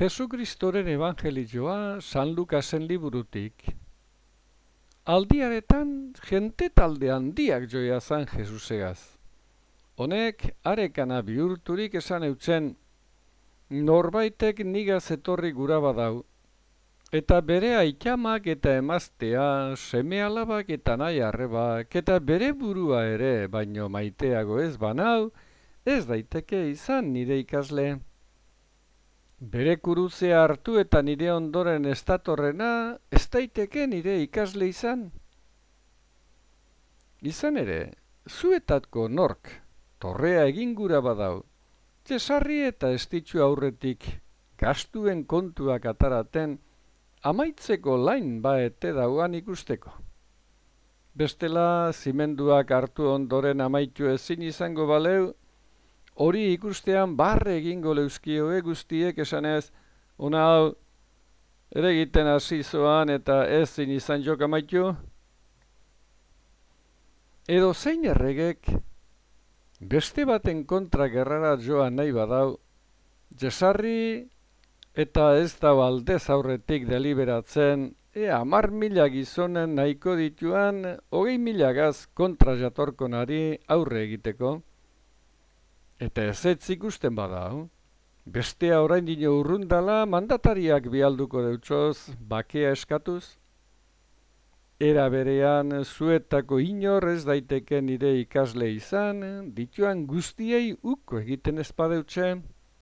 Jesukristoren evangelioa San Lukasen liburutik. Aldiaretan jente talde handiak joia zan Jesusegaz. Honek arekana bihurturik esan eutzen, norbaitek nigaz etorri gura badau, eta bere aitamak eta emaztea, seme alabak eta nahi arrebak, eta bere burua ere, baino maiteago ez banau, ez daiteke izan nire ikasle. Bere kuruzea hartu eta nire ondoren estatorrena, ez daiteke nire ikasle izan. Izan ere, zuetatko nork, torrea egingura badau, jesarri eta estitxu aurretik, gastuen kontuak ataraten, amaitzeko lain baete dauan ikusteko. Bestela, zimenduak hartu ondoren amaitu ezin izango baleu, hori ikustean barre egingo leuzkioe guztiek esanez, una hau, ere egiten hasi zoan eta ez zin izan jok amaitu? Edo zein erregek, beste baten kontra gerrara joan nahi badau, jesarri eta ez da aldez aurretik deliberatzen, ea mar mila gizonen nahiko dituan, hogei milagaz kontra jatorkonari aurre egiteko. Eta ez ez ikusten bada, bestea orain dino urrundala mandatariak bialduko deutsoz bakea eskatuz? Era berean zuetako inor ez daiteke nire ikasle izan, dituan guztiei uko egiten ezpadeutxe?